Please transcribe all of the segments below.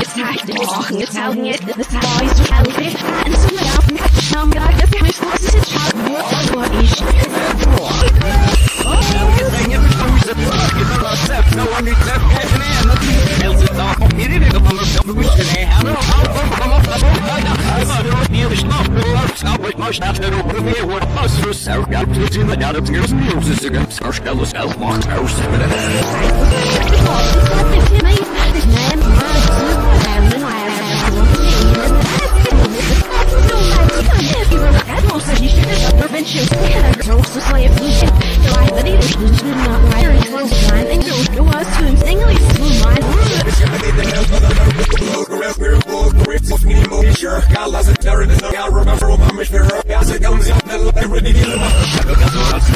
It's time to walking, it's how it's National a would pass for self-captains in the narrative's music against our shell self-mocked house. Intervention,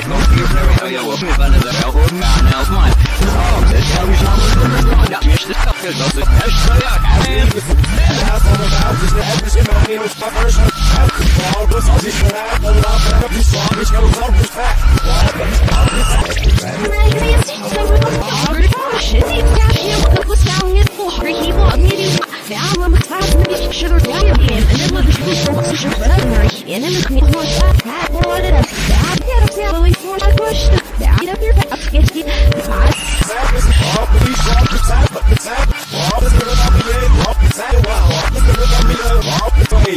like no future Yo, yo, op van de hel hoort me aan help mij Oh, dit hel is nou een Dat is de